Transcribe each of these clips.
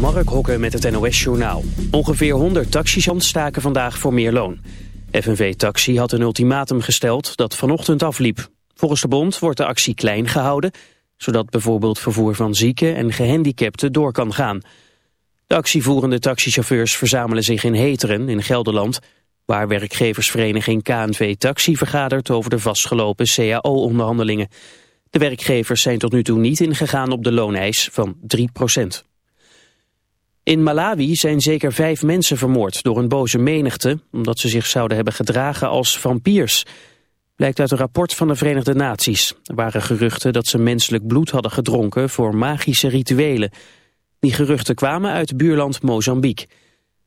Mark Hokke met het NOS Journaal. Ongeveer 100 taxichants staken vandaag voor meer loon. FNV Taxi had een ultimatum gesteld dat vanochtend afliep. Volgens de bond wordt de actie klein gehouden... zodat bijvoorbeeld vervoer van zieken en gehandicapten door kan gaan. De actievoerende taxichauffeurs verzamelen zich in Heteren in Gelderland... waar werkgeversvereniging KNV Taxi vergadert over de vastgelopen CAO-onderhandelingen. De werkgevers zijn tot nu toe niet ingegaan op de looneis van 3 procent. In Malawi zijn zeker vijf mensen vermoord door een boze menigte... omdat ze zich zouden hebben gedragen als vampiers. Blijkt uit een rapport van de Verenigde Naties. Er waren geruchten dat ze menselijk bloed hadden gedronken voor magische rituelen. Die geruchten kwamen uit buurland Mozambique.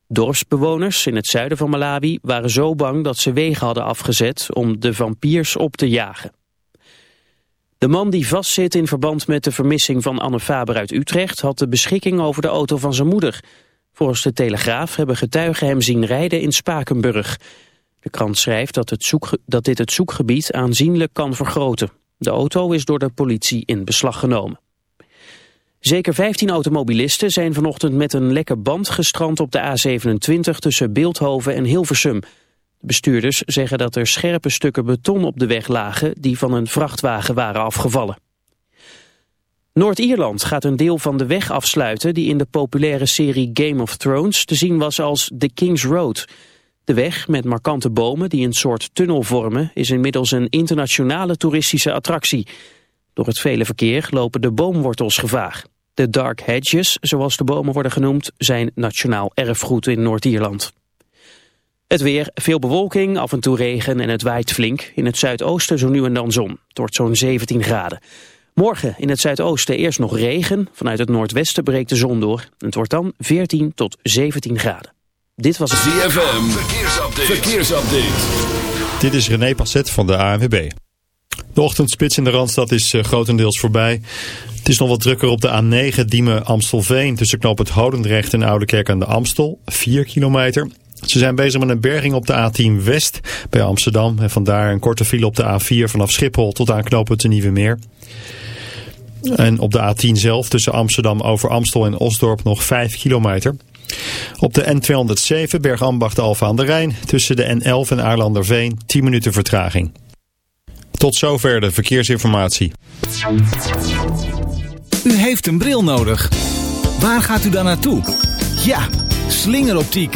Dorpsbewoners in het zuiden van Malawi waren zo bang dat ze wegen hadden afgezet... om de vampiers op te jagen. De man die vastzit in verband met de vermissing van Anne Faber uit Utrecht had de beschikking over de auto van zijn moeder. Volgens de Telegraaf hebben getuigen hem zien rijden in Spakenburg. De krant schrijft dat, het dat dit het zoekgebied aanzienlijk kan vergroten. De auto is door de politie in beslag genomen. Zeker 15 automobilisten zijn vanochtend met een lekke band gestrand op de A27 tussen Beeldhoven en Hilversum. De bestuurders zeggen dat er scherpe stukken beton op de weg lagen die van een vrachtwagen waren afgevallen. Noord-Ierland gaat een deel van de weg afsluiten die in de populaire serie Game of Thrones te zien was als The King's Road. De weg met markante bomen die een soort tunnel vormen is inmiddels een internationale toeristische attractie. Door het vele verkeer lopen de boomwortels gevaar. De Dark Hedges, zoals de bomen worden genoemd, zijn nationaal erfgoed in Noord-Ierland. Het weer, veel bewolking, af en toe regen en het waait flink. In het zuidoosten zo nu en dan zon. Het wordt zo'n 17 graden. Morgen in het zuidoosten eerst nog regen. Vanuit het noordwesten breekt de zon door. Het wordt dan 14 tot 17 graden. Dit was het ZFM. Verkeersupdate. Verkeersupdate. Dit is René Passet van de ANWB. De ochtendspits in de Randstad is uh, grotendeels voorbij. Het is nog wat drukker op de A9 Diemen-Amstelveen... tussen knoop het Hodendrecht en Oudekerk aan de Amstel, 4 kilometer. Ze zijn bezig met een berging op de A10 West bij Amsterdam. En vandaar een korte file op de A4 vanaf Schiphol tot aan knooppunt Nieuwe Meer. En op de A10 zelf tussen Amsterdam over Amstel en Osdorp nog 5 kilometer. Op de N207 Bergambacht Alfa aan de Rijn tussen de N11 en Aarlanderveen 10 minuten vertraging. Tot zover de verkeersinformatie. U heeft een bril nodig. Waar gaat u dan naartoe? Ja, slingeroptiek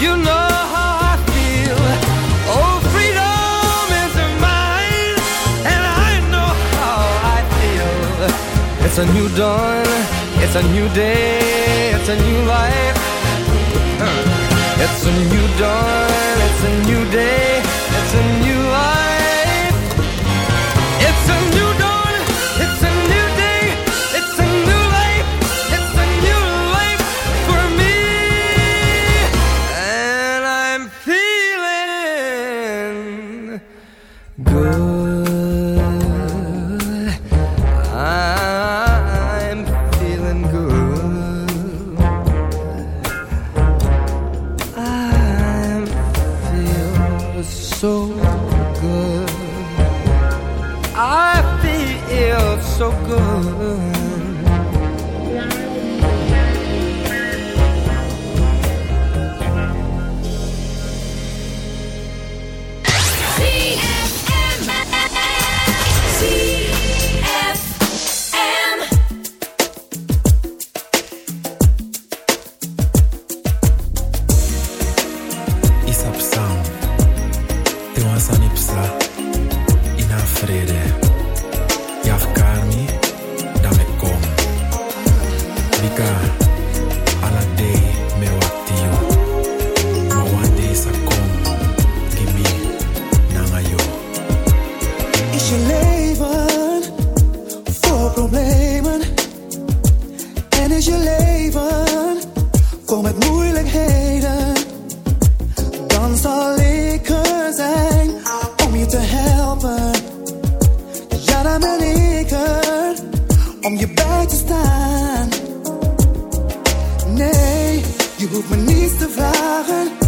You know how I feel. Oh, freedom is mine, and I know how I feel. It's a new dawn, it's a new day, it's a new life. It's a new dawn, it's a new day. genießt die Waren.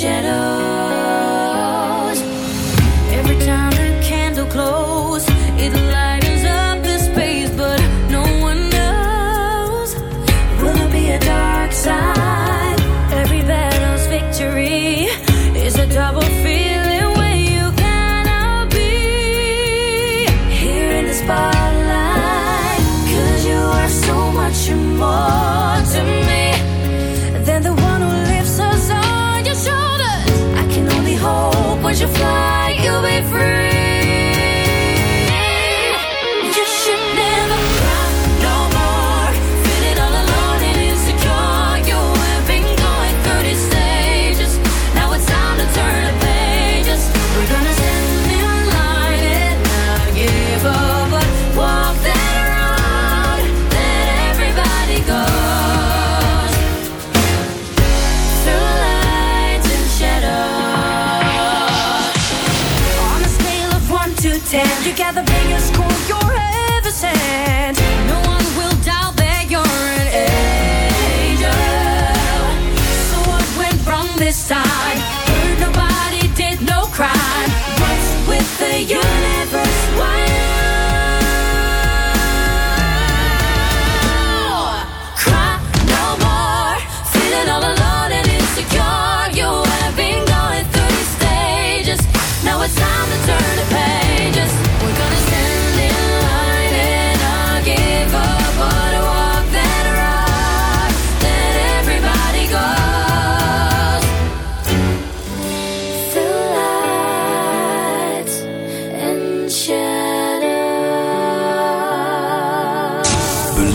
shadow.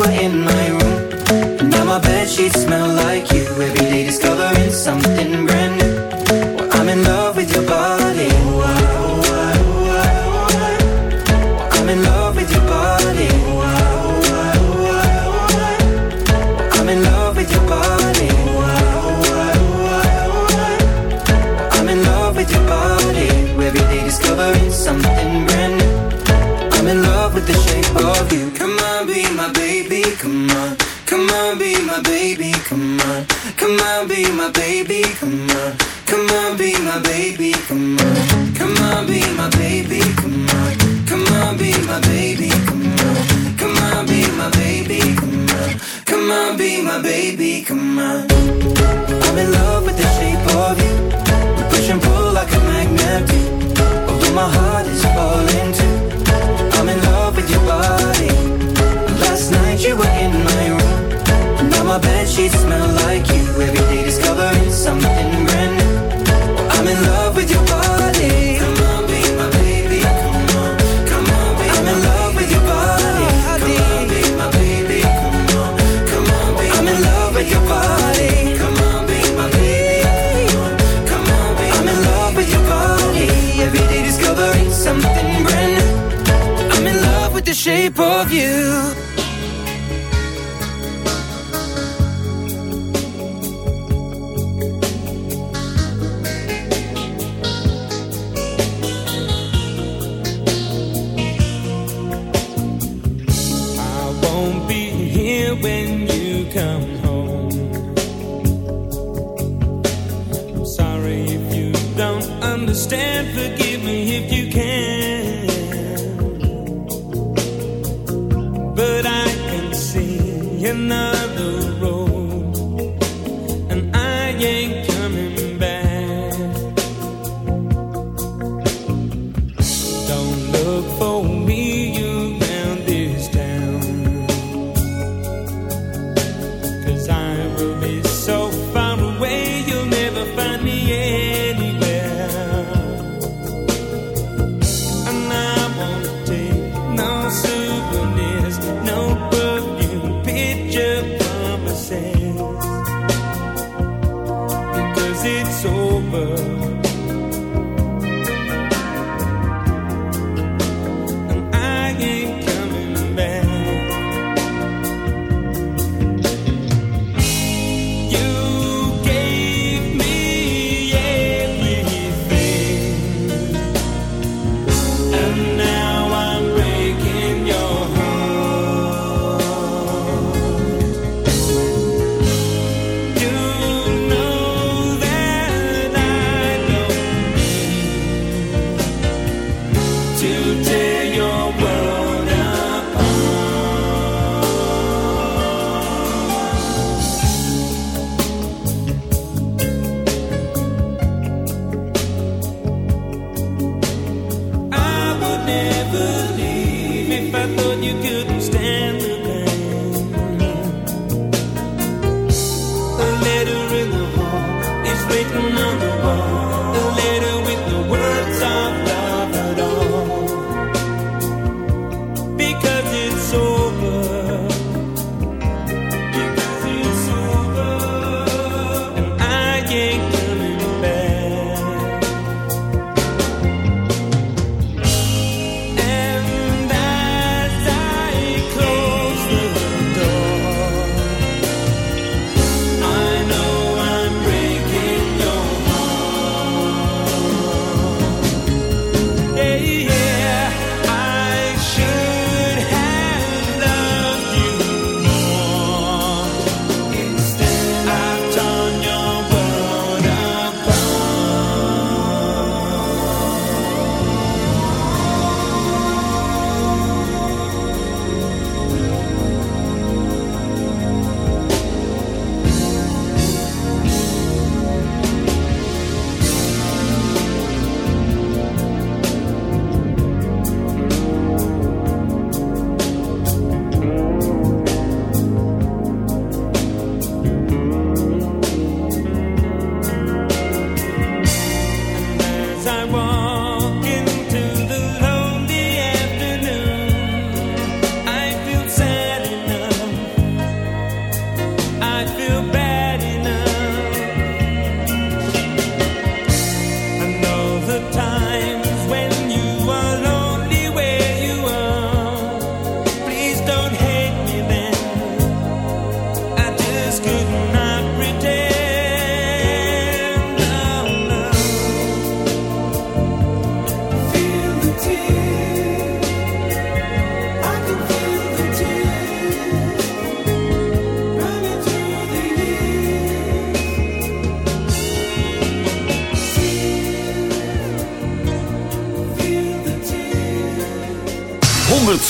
we're in you.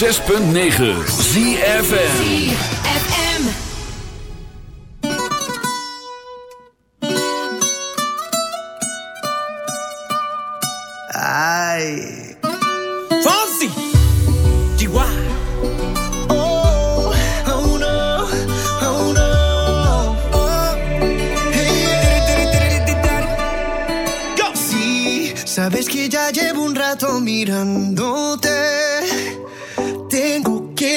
106.9 ZFN Sabes que ya llevo un rato mirándote.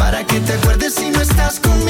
para que te acuerdes si no estás conmigo.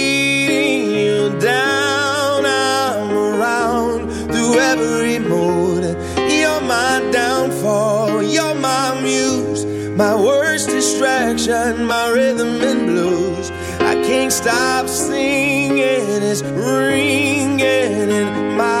distraction. My rhythm and blues. I can't stop singing. It's ringing in my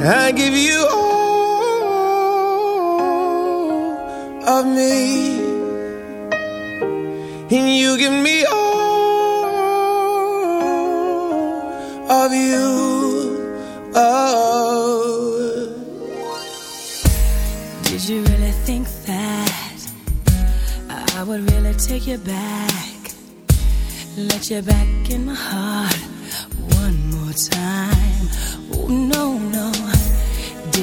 I give you all of me. And you give me all of you. Oh. Did you really think that I would really take you back? Let you back in my heart one more time. Oh, no, no.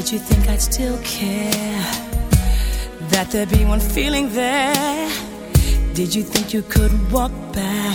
Did you think I'd still care? That there'd be one feeling there? Did you think you could walk back